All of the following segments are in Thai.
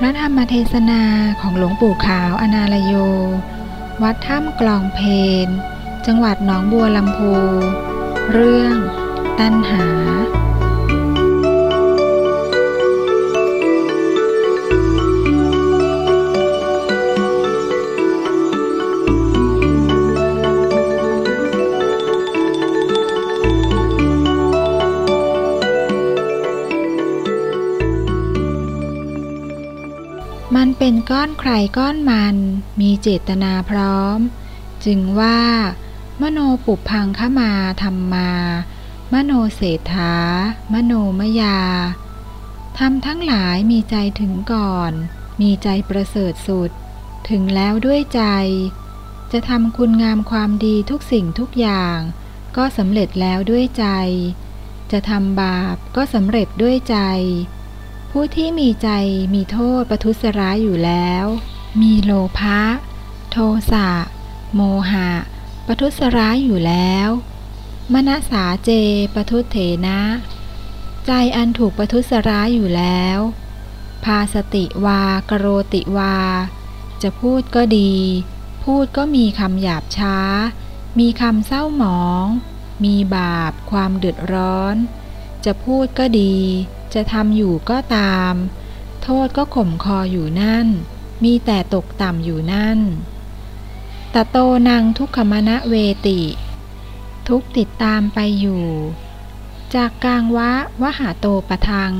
พระธรรมเทศนาของหลวงปู่ขาวอนาลโย วัดถ้ำกลองเพน จังหวัดหนองบัวลำพู เรื่อง ตัณหา เป็นก้อนใครก้อนมัน มีเจตนาพร้อม จึงว่า มโนปุพังขมาธรรมมา มโนเศรษฐามโนมยาทำทั้งหลายมีใจถึงก่อน มีใจประเสริฐสุด ถึงแล้วด้วยใจ จะทำคุณงามความดีทุกสิ่งทุกอย่าง ก็สำเร็จแล้วด้วยใจ จะทำบาปก็สำเร็จด้วยใจ ผู้ที่มีใจมีโทษประทุษร้ายอยู่แล้ว มีโลภะโทสะโมหะประทุษร้ายอยู่แล้ว มณสาเจประทุเถนะ ใจอันถูกประทุษร้ายอยู่แล้ว พาสติวากโรติวา จะพูดก็ดี พูดก็มีคำหยาบช้า มีคำเศร้าหมอง มีบาปความเดือดร้อน จะพูดก็ดี จะทำอยู่ก็ตาม โทษก็ข่มคออยู่นั่น มีแต่ตกต่ำอยู่นั่น ตะโตนางทุกขมณะเวติ ทุกติดตามไปอยู่ จากกลางวะวหาโตประทัง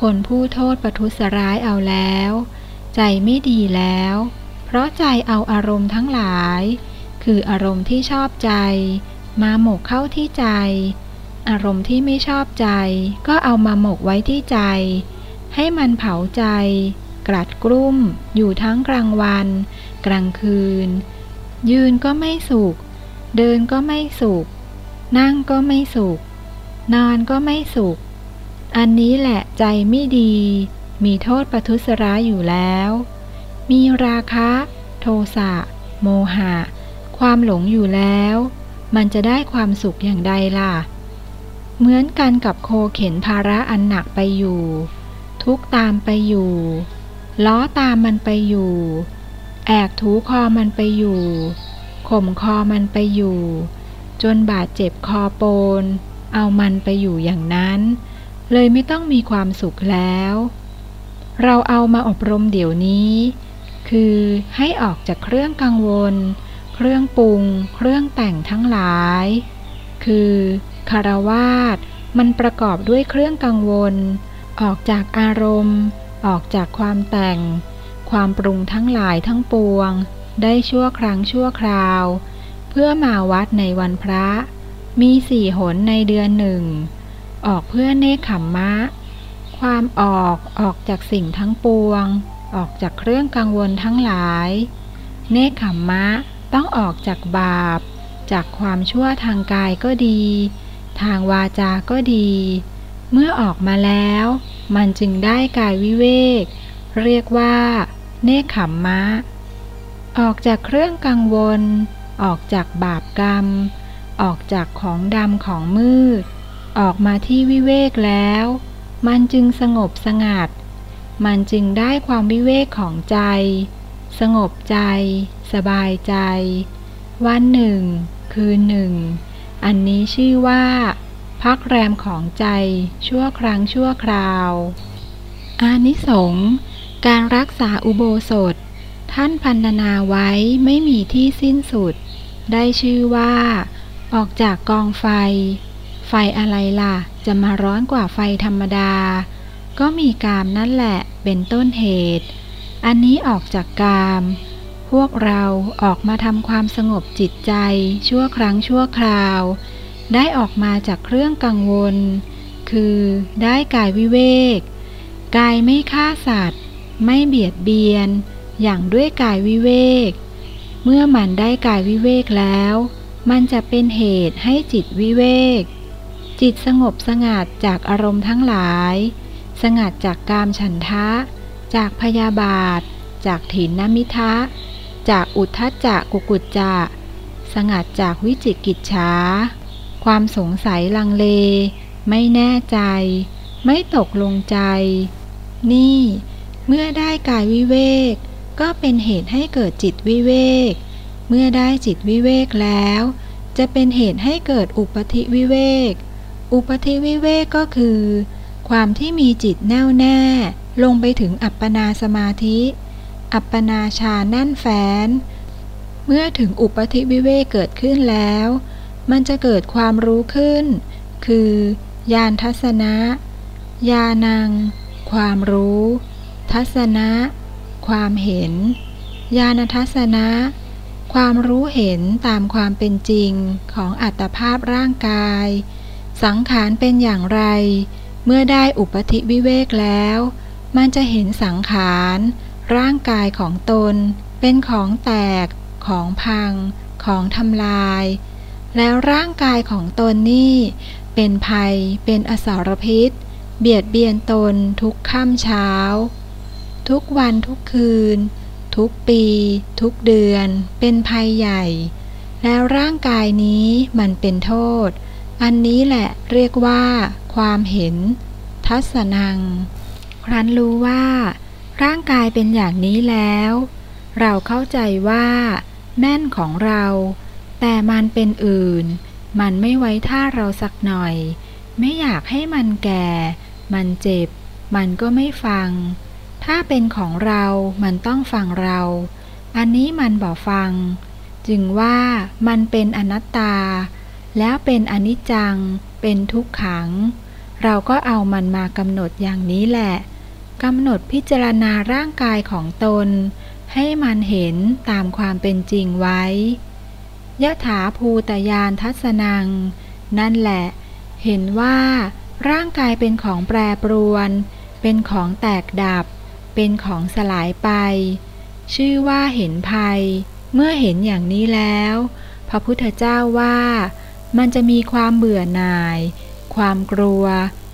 คนผู้โทษประทุษร้ายเอาแล้ว ใจไม่ดีแล้ว เพราะใจเอาอารมณ์ทั้งหลาย คืออารมณ์ที่ชอบใจ มาหมกเข้าที่ใจ อารมณ์ที่ไม่ชอบใจ ก็เอามาหมกไว้ที่ใจ ให้มันเผาใจกรัดกลุ้ม อยู่ทั้งกลางวัน กลางคืน ยืนก็ไม่สุข เดินก็ไม่สุข นั่งก็ไม่สุข นอนก็ไม่สุข อันนี้แหละใจไม่ดี มีโทษประทุษร้ายอยู่แล้ว มีราคะ โทสะ โมหะ ความหลงอยู่แล้ว มันจะได้ความสุขอย่างใดล่ะ เหมือนกันกับโคเข็นภาระอันหนักไปอยู่ ทุกตามไปอยู่ ล้อตามมันไปอยู่ แอกถูคอมันไปอยู่ข่มคอมันไปอยู่ จนบาดเจ็บคอโปน เอามันไปอยู่อย่างนั้น เลยไม่ต้องมีความสุขแล้ว เราเอามาอบรมเดี๋ยวนี้ คือให้ออกจากเครื่องกังวล เครื่องปรุง เครื่องแต่งทั้งหลาย คือคารวาสมันประกอบด้วยเครื่องกังวล ออกจากอารมณ์ ออกจากความแต่ง ความปรุงทั้งหลายทั้งปวง ได้ชั่วครั้งชั่วคราว เพื่อมาวัดในวันพระ มีสี่หนในเดือนหนึ่ง ออกเพื่อเนคขมมะ ความออกออกจากสิ่งทั้งปวง ออกจากเครื่องกังวลทั้งหลาย เนคขมมะต้องออกจากบาป จากความชั่วทางกายก็ดี ทางวาจาก็ดี เมื่อออกมาแล้ว มันจึงได้กายวิเวก เรียกว่า เนคขมมะ ออกจากเครื่องกังวล ออกจากบาปกรรม ออกจากของดำของมืด ออกมาที่วิเวกแล้ว มันจึงสงบสงัด มันจึงได้ความวิเวกของใจ สงบใจ สบายใจวันหนึ่ง คืนหนึ่งอันนี้ชื่อว่า พักแรมของใจชั่วครั้งชั่วคราว อานิสงส์การรักษาอุโบสถ ท่านพันนาไว้ไม่มีที่สิ้นสุด ได้ชื่อว่า ออกจากกองไฟ ไฟอะไรล่ะ จะมาร้อนกว่าไฟธรรมดา ก็มีกามนั่นแหละเป็นต้นเหตุ อันนี้ออกจากกาม พวกเราออกมาทำความสงบจิตใจชั่วครั้งชั่วคราว ได้ออกมาจากเครื่องกังวล คือได้กายวิเวก กายไม่ฆ่าสัตว์ ไม่เบียดเบียน อย่างด้วยกายวิเวก เมื่อมันได้กายวิเวกแล้ว มันจะเป็นเหตุให้จิตวิเวก จิตสงบสงัดจากอารมณ์ทั้งหลาย สงัดจากกามฉันทะ จากพยาบาท จากถินนมิทะ จากอุทธจจะกุกุจจะ สงัดจากวิจิกิจฉา ความสงสัยลังเล ไม่แน่ใจ ไม่ตกลงใจ นี่ เมื่อได้กายวิเวก ก็เป็นเหตุให้เกิดจิตวิเวก เมื่อได้จิตวิเวกแล้ว จะเป็นเหตุให้เกิดอุปธิวิเวก อุปธิวิเวกก็คือ ความที่มีจิตแน่วแน่ ลงไปถึงอัปปนาสมาธิ อัปปนาชาแน่นแฟนเมื่อถึงอุปธิวิเวกเกิดขึ้นแล้ว มันจะเกิดความรู้ขึ้น คือ ญาณทัศนะ ญาณัง ความรู้ ทัศนะ ความเห็น ญาณทัศนะ ความรู้เห็นตามความเป็นจริงของอัตภาพร่างกาย สังขารเป็นอย่างไร เมื่อได้อุปธิวิเวกแล้ว มันจะเห็นสังขาร ร่างกายของตนเป็นของแตก ของพัง ของทำลาย แล้วร่างกายของตนนี่ เป็นภัย เป็นอสารพิษ เบียดเบียนตนทุกค่ำเช้า ทุกวันทุกคืน ทุกปี ทุกเดือน เป็นภัยใหญ่ แล้วร่างกายนี้มันเป็นโทษ อันนี้แหละเรียกว่า ความเห็น ทัศนัง ครั้นรู้ว่า ร่างกายเป็นอย่างนี้แล้ว เราเข้าใจว่า แม่นของเรา แต่มันเป็นอื่น มันไม่ไว้ท่าเราสักหน่อย ไม่อยากให้มันแก่ มันเจ็บ มันก็ไม่ฟัง ถ้าเป็นของเรา มันต้องฟังเรา อันนี้มันบอกฟัง จึงว่ามันเป็นอนัตตา แล้วเป็นอนิจจัง เป็นทุกขัง เราก็เอามันมากำหนดอย่างนี้แหละ กำหนดพิจารณาร่างกายของตน ให้มันเห็นตามความเป็นจริงไว้ยะถาภูตยานทัศนัง นั่นแหละ เห็นว่า ร่างกายเป็นของแปรปรวน เป็นของแตกดับ เป็นของสลายไป ชื่อว่าเห็นภัย เมื่อเห็นอย่างนี้แล้ว พระพุทธเจ้าว่า มันจะมีความเบื่อหน่าย ความกลัว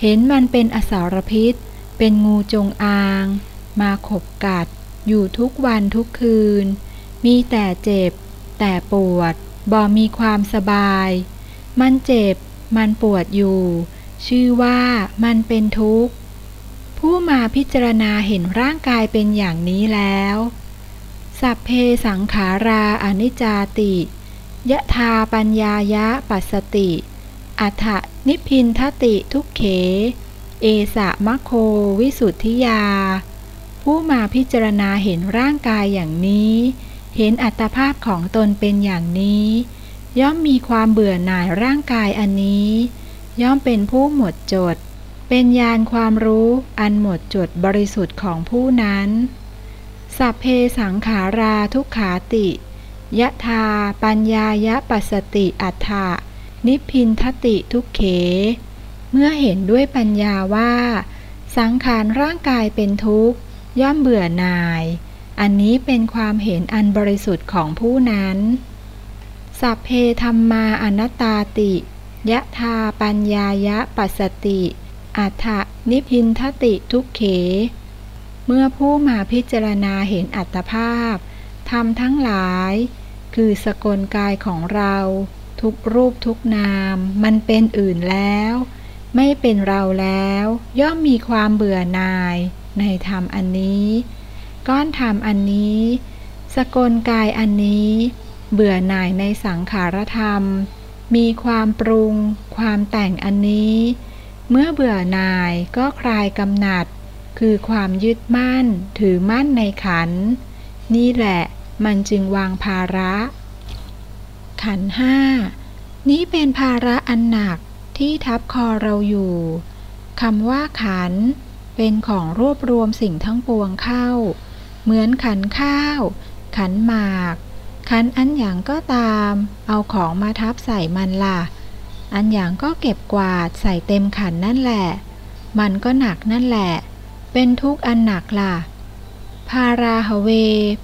เห็นมันเป็นอสารพิษ เป็นงูจงอาง มาขบกัด อยู่ทุกวันทุกคืน มีแต่เจ็บ แต่ปวด บ่มีความสบาย มันเจ็บ มันปวดอยู่ ชื่อว่ามันเป็นทุกข์ ผู้มาพิจารณาเห็นร่างกายเป็นอย่างนี้แล้ว สัพเพสังขาราอนิจจาติ ยะทาปัญญายะปัสสติ อัฏนิพินทติทุกเข เอสะมะโควิสุทธิยา ผู้มาพิจารณาเห็นร่างกายอย่างนี้ เห็นอัตภาพของตนเป็นอย่างนี้ ย่อมมีความเบื่อหน่ายร่างกายอันนี้ ย่อมเป็นผู้หมดจด เป็นญาณความรู้อันหมดจดบริสุทธิ์ของผู้นั้นสัพเพสังขาราทุกขาติ ยะทาปัญญายะปัสติอัฏฐะนิพินทติทุกเข เมื่อเห็นด้วยปัญญาว่า สังขารร่างกายเป็นทุกข์ ย่อมเบื่อหน่าย อันนี้เป็นความเห็นอันบริสุทธิ์ของผู้นั้น สัพเพธรรมาอนัตตาติ ยะทาปัญญายะปัสติอัฏฐนิพินทติทุกเข เมื่อผู้มาพิจารณาเห็นอัตภาพทำทั้งหลาย คือสกลกายของเรา ทุกรูปทุกนาม มันเป็นอื่นแล้ว ไม่เป็นเราแล้ว ย่อมมีความเบื่อหน่าย ในธรรมอันนี้ ก้อนธรรมอันนี้ สกลกายอันนี้ เบื่อหน่ายในสังขารธรรม มีความปรุง ความแต่งอันนี้ เมื่อเบื่อหน่ายก็คลายกำหนัด คือความยึดมั่นถือมั่นในขัน นี่แหละมันจึงวางภาระ ขันห้านี้เป็นภาระอันหนัก ที่ทับคอเราอยู่คำว่าขัน เป็นของรวบรวมสิ่งทั้งปวงเข้า เหมือนขันข้าว ขันหมาก ขันอันอย่างก็ตาม เอาของมาทับใส่มันล่ะ อันอย่างก็เก็บกวาดใส่เต็มขันนั่นแหละ มันก็หนักนั่นแหละ เป็นทุกอันหนักล่ะ พาราหเว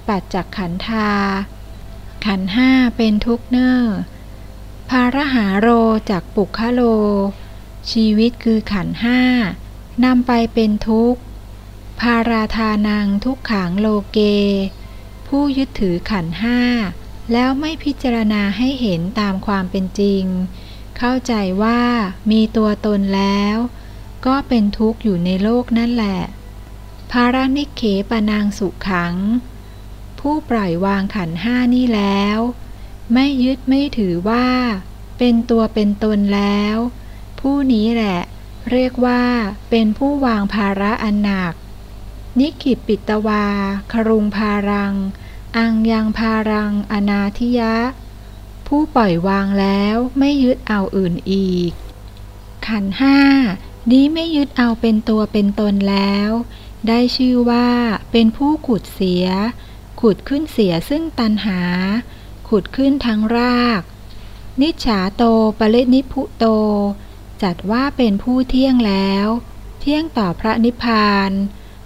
ปัจจักขันธา ขันห้าเป็นทุกเนอร์ ภารหาโรจากปุคโล ชีวิตคือขันห้านำไปเป็นทุกข์พาราธานังทุกขังโลเก ผู้ยึดถือขันห้า แล้วไม่พิจารณาให้เห็นตามความเป็นจริง เข้าใจว่ามีตัวตนแล้ว ก็เป็นทุกข์อยู่ในโลกนั่นแหละ ภารานิเขปนางสุขัง ผู้ปล่อยวางขันห้านี่แล้ว ไม่ยึดไม่ถือว่า เป็นตัวเป็นตนแล้ว ผู้นี้แหละ เรียกว่าเป็นผู้วางภาระอันหนัก นิขิปปิตวา ครุงภารัง อังยังภารัง อนาธิยะ ผู้ปล่อยวางแล้วไม่ยึดเอาอื่นอีก ขันห้านี้ไม่ยึดเอาเป็นตัวเป็นตนแล้ว ได้ชื่อว่าเป็นผู้ขุดเสีย ขุดขึ้นเสียซึ่งตันหา ขุดขึ้นทั้งราก นิจฉาโตปรินิพุโต จัดว่าเป็นผู้เที่ยงแล้ว เที่ยงต่อพระนิพพาน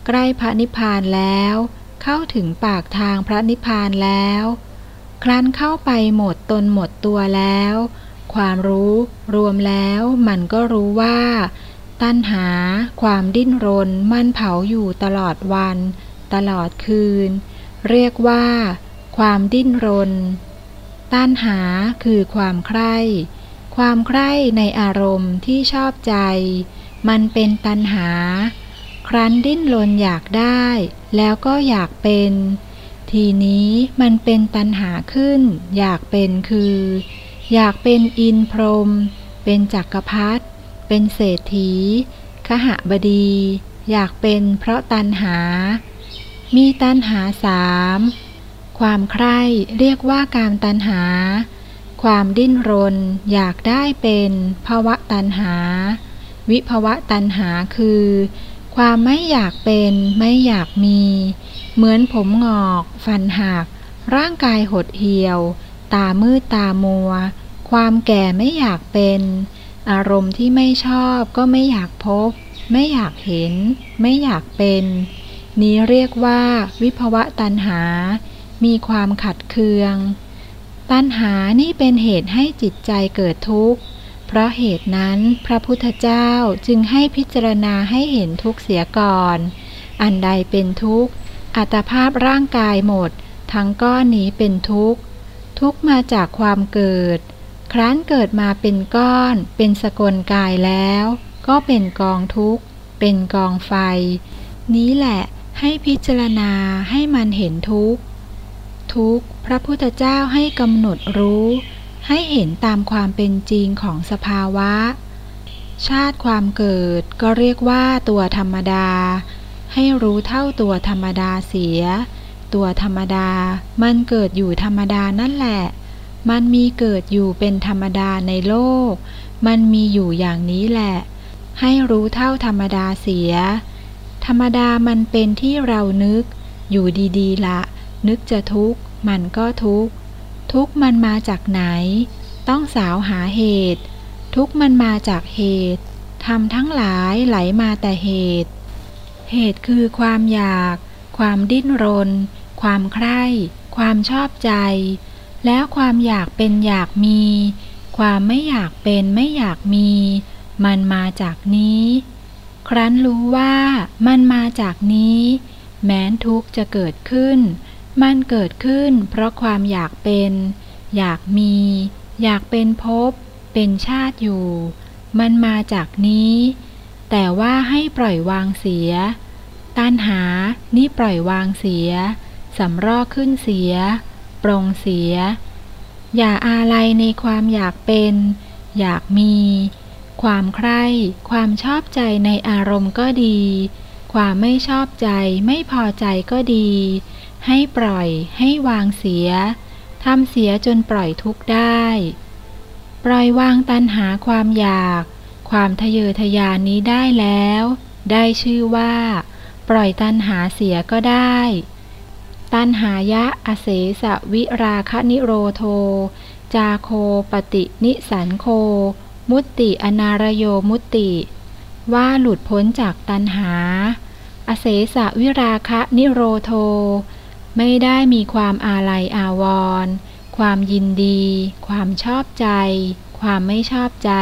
ใกล้พระนิพพานแล้ว เข้าถึงปากทางพระนิพพานแล้ว ครั้นเข้าไปหมดตนหมดตัวแล้ว ความรู้รวมแล้วมันก็รู้ว่า ตัณหา ความดิ้นรนมันเผาอยู่ตลอดวัน ตลอดคืน เรียกว่าความดิ้นรน ตัณหาคือความใคร่ ความใคร่ในอารมณ์ที่ชอบใจ มันเป็นตัณหา ครั้นดิ้นรนอยากได้ แล้วก็อยากเป็น ทีนี้มันเป็นตัณหาขึ้น อยากเป็นคือ อยากเป็นอินพรหมเป็นจักรพรรดิ เป็นเศรษฐี ขหบดี อยากเป็นเพราะตัณหา มีตัณหาสาม ความใคร่เรียกว่าการตัณหา ความดิ้นรนอยากได้เป็นภาวะตัณหา วิภาวะตัณหาคือ ความไม่อยากเป็นไม่อยากมี เหมือนผมงอก ฟันหัก ร่างกายหดเหี่ยว ตามืดตามัว ความแก่ไม่อยากเป็น อารมณ์ที่ไม่ชอบก็ไม่อยากพบ ไม่อยากเห็น ไม่อยากเป็น นี้เรียกว่าวิภวะตัณหา มีความขัดเคือง ตัณหานี่เป็นเหตุให้จิตใจเกิดทุกข์ เพราะเหตุนั้นพระพุทธเจ้าจึงให้พิจารณาให้เห็นทุกข์เสียก่อน อันใดเป็นทุกข์ อัตภาพร่างกายหมด ทั้งก้อนนี้เป็นทุกข์ ทุกข์มาจากความเกิด ครั้นเกิดมาเป็นก้อน เป็นสกลกายแล้ว ก็เป็นกองทุกข์ เป็นกองไฟ นี้แหละให้พิจารณาให้มันเห็นทุกข์ ทุกข์ พระพุทธเจ้าให้กำหนดรู้ ให้เห็นตามความเป็นจริงของสภาวะ ชาติความเกิดก็เรียกว่าตัวธรรมดา ให้รู้เท่าตัวธรรมดาเสีย ตัวธรรมดา มันเกิดอยู่ธรรมดานั่นแหละ มันมีเกิดอยู่เป็นธรรมดาในโลก มันมีอยู่อย่างนี้แหละ ให้รู้เท่าธรรมดาเสีย ธรรมดามันเป็นที่เรานึก อยู่ดีๆละ นึกจะทุกข์มันก็ทุกข์ ทุกข์มันมาจากไหน ต้องสาวหาเหตุ ทุกข์มันมาจากเหตุทำทั้งหลายไหลมาแต่เหตุ เหตุคือความอยาก ความดิ้นรน ความใคร่ ความชอบใจ แล้วความอยากเป็นอยากมี ความไม่อยากเป็นไม่อยากมี มันมาจากนี้ ครั้นรู้ว่ามันมาจากนี้ แม้นทุกข์จะเกิดขึ้น มันเกิดขึ้นเพราะความอยากเป็น อยากมี อยากเป็นภพเป็นชาติอยู่ มันมาจากนี้ แต่ว่าให้ปล่อยวางเสีย ตัณหานี่ปล่อยวางเสีย สำรอกขึ้นเสีย ปรงเสีย อย่าอาลัยในความอยากเป็น อยากมี ความใคร่ ความชอบใจในอารมณ์ก็ดี ความไม่ชอบใจไม่พอใจก็ดี ให้ปล่อย ให้วางเสีย ทำเสียจนปล่อยทุกข์ได้ ปล่อยวางตัณหาความอยาก ความทะเยอทะยานนี้ได้แล้ว ได้ชื่อว่า ปล่อยตัณหาเสียก็ได้ ตัณหายะอเสสะวิราคนิโรโท จาโคปฏินิสันโค มุตติอนารโยมุตติ ว่าหลุดพ้นจากตัณหา อเสสะวิราคะนิโรโท ไม่ได้มีความอาลัยอาวรณ์ความยินดี ความชอบใจ ความไม่ชอบใจ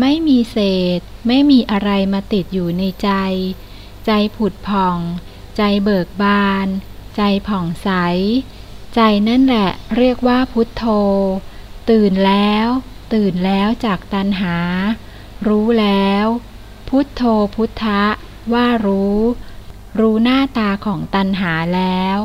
ไม่มีเศษ ไม่มีอะไรมาติดอยู่ในใจ ใจผุดผ่อง ใจเบิกบาน ใจผ่องใส ใจนั่นแหละเรียกว่าพุทโธ ตื่นแล้ว ตื่นแล้วจากตัณหา รู้แล้ว พุทโธพุทธะว่ารู้ รู้หน้าตาของตัณหาแล้ว